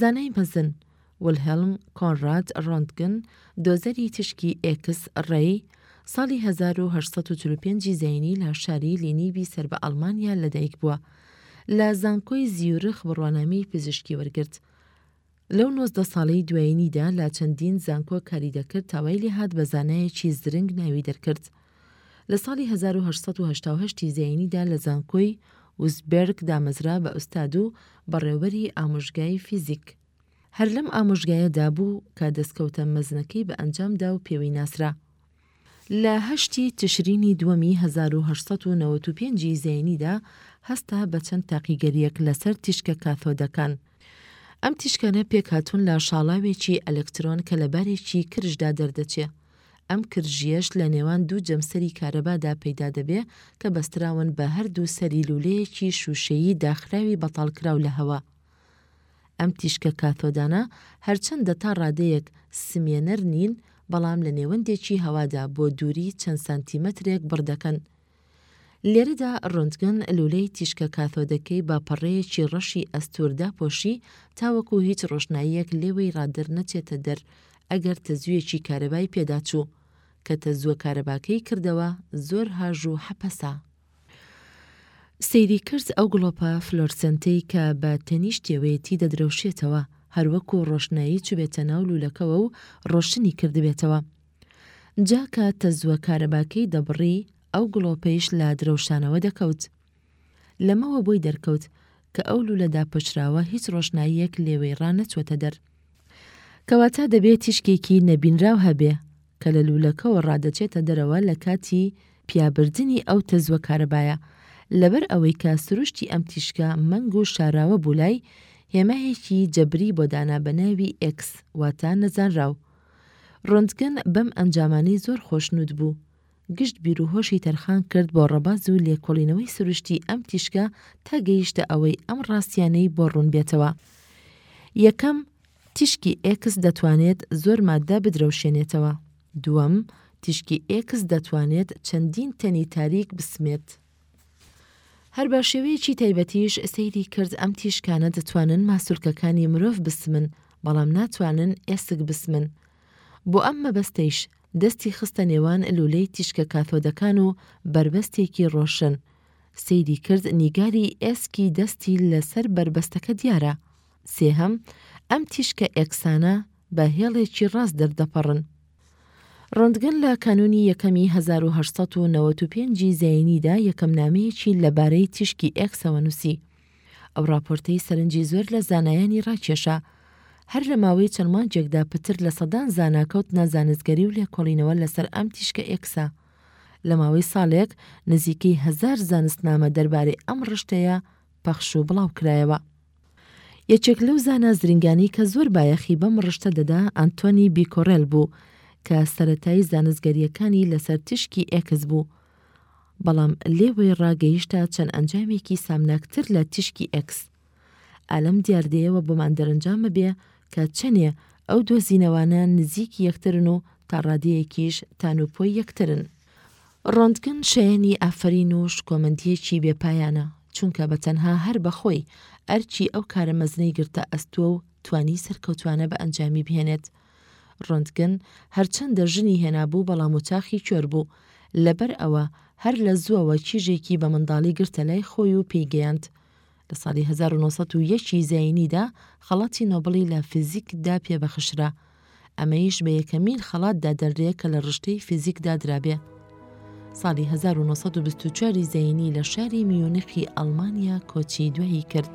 زانای مەزن، ولهێڵم کۆنراد ڕۆنتگن، دۆزەری تیشکی ئێکس ڕەی، ساڵی هەزار و هەشت سەد و چل و پێنج ی زایینی لە شاری لینیبی سەر بە ئەڵمانیا لەدایک بووە. لە زانکۆی زیورخ بڕوانامەی پزیشکی وەرگرت. لەو نۆزدە ساڵەی دوایینیدا لە چەندین زانکۆ کاری دەکرد تا وای لێهات بە زانایەکی زرنگ ناوی دەرکرد. لە ساڵی هەزار و هەشت سەد و هەشتا و هەشت ی زەینیدا لە زانکۆی وزبێرگ دامەزرا بە ئوستاد و بەڕێوبەری ئامۆژگای فیزیک. هەر لەم ئامۆژگایەدا بوو کە دەستکەوتە مەزنەکەی بە ئەنجام دا و پێوەی ناسرا. لە هەشت ی تشرینی دووەمی هەزار و هەشت سەد و نەوەد و پێنج ی زەینیدا هەستا بە چەند تاقیگەرییەک لەسەر تیشکە کاثۆدەکان. ئەم تیشکانە پێکهاتوون لە شاڵاوێکی ئەلکترۆن کە لە بارێکی کرژدا دەردەچێ. ئەم کرژییەش لە نێوان دوو جەمسەری کارەبادا پەیدا دەبێ کە بەستراون بە هەر دوو سەری لوولەیەکی شووشەیی داخراوی بەتاڵکراو لە هەوا. ئەم تیشکە کاثۆدانە هەرچەندە تا ڕادەیەک سمێنەر نین، بەڵام لە نێوەندێکی هەوادا بۆ دووریی چەند سانتیمەترێک بڕ دەکەن لێرەدا ڕۆنتگن لوولەی تیشکە کاثۆدەکەی بە پەڕەیەکی ڕەشی ئەستوور داپۆشی تاوەکو هیچ ڕۆشناییەک لێوەی ڕا دەرنەچێتە دەر ئەگەر تەزوویەکی کارەبای پێداچوو. کە تەزووە کارەباکەی کردەوە زۆر هاژ و حەپەسە. سەیری کرد ئەو گڵۆپە فلۆرسێنتەی کە بە تەنیشت تێوەیەتی دەدرەوشێتەوە، هەروەکو ڕۆشنایی چووبێتە ناو لوولەکەوە و ڕۆشنی کردبێتەوە. جا کە تەزووە کارەباکەی دەبڕی، ئەو گڵۆپەیش لە درەوشانەوە دەکەوت. لەمەوە بۆی دەرکەوت کە ئەو لوولە داپۆشراوە هیچ ڕۆشناییەک لێوەی ڕا نەچووەتە دەر. کەواتە دەبێ تیشکێکی نەبینراو هەبێ کە لە لوولەکەوە ڕا دەچێتە دەرەوە لە کاتی پیابردنی ئەو تەزووە کارەبایە. لەبەر ئەوەی کە سروشتی ئەم تیشکە مەنگ و شاراوە بوو لای، هێمایەکی جەبری بۆ دانا بە ناوی ئێکس، واتە نەزانراو. ڕۆنتگن بەم ئەنجامانەی زۆر خۆشنوود بوو. گشت بیروهۆشی تەرخان کرد بۆ ڕەبەز و لێکۆڵینەوەی سروشتی ئەم تیشکە تا گەیشتە ئەوەی ئەم ڕاستیانەی بۆ ڕوون بێتەوە. یەکەم، تیشکی ئێکس دەتوانێت زۆر ماددە بدرەوشێنێتەوە. دووەم، تیشکی ئێکس دەتوانێت چەندین تەنی تاریک بسمێت. هەر بە شێوەیەکی تایبەتیش سەیری کرد ئەم تیشکانە دەتوانن ماسولکەکانی مرۆڤ بسمن بەڵام ناتوانن ئێسک بسمن بۆ ئەم مەبەستەیش دەستی خستە نێوان لولەی تیشکە کاتۆدەکان و بەربەستێکی ڕۆشن سەیری کرد نیگاری ئێسکی دەستی لەسەر بەربەستەکە دیارە سێهەم، ئەم تیشکە ئێکسانە بە هێڵێکی ڕاست دەردەپەڕن. ڕۆنتگن لە کانوونی یەکەمی هەزار و هەشت سەد و نەوەد و پێنج ی زایینیدا یەکەم نامەیەکی لەبارەی تیشکی ئێکسەوە نووسی. ئەو ڕاپۆرتەی سەرنجی زۆر لە زانایانی ڕاکێشا. هەر لە ماوەی چەند مانگێکدا پتر لە سەدان زانا کەوتنە زانستگەری و لێکۆڵینەوە لەسەر ئەم تیشکە ئێکسە. لە ماوەی ساڵێک نزیکەی هەزار زانستنامە دەربارەی ئەم ڕشتەیە پەخش و بڵاوکرایەوە. یەکێک لەو زانا زرینگانی کە زۆر بایەخی بەم ڕشتە دەدا ئەنتۆنی بیکۆرێل بوو کە سەرەتای زانستگەرییەکانی لەسەر تیشکی ئێکس بوو بەڵام لێوەی ڕا گەیشتە چەند ئەنجامێکی سامناکتر لە تیشکی ئێکس. ئا لەم دیاردەیەوە بۆمان دەرەنجام ببێ کە چەنێ ئەو دۆزینەوانە نزیکی یەکترن و تا ڕادەیەکیش تان و پۆی یەکترن. ڕۆنتگن شایەنی ئافەرین و شکۆمەندییەکی بێ پایانە، چونکە بە تەنها هەر بە خۆی ئەرکی ئەو کارە مەزنەی گرتە ئەستۆ و توانی سەرکەوتوانە بە ئەنجامی بهێنێت. ڕۆنتگن هەرچەندە ژنی هێنابوو بەڵام وچاخی کۆر بوو، لەبەر ئەوە هەر لە زووەوە کیژێکی بە منداڵی گرتە لای خۆی و پێی گەیاند، لە ساڵی هەزار و نۆ سەد و یەک ی زایینیدا خەڵاتی نۆبڵی لە فیزیکدا پێبەخشرا، ئەمەیش بە یەکەمین خەڵات دادەنرێ کە لە ڕشتەی فیزیکدا درابێ. ساڵی هەزار و نۆ سەد و بیست و چوار ی زەینی لە شاری میونخی ئەڵمانیا کۆچی دوایی کرد.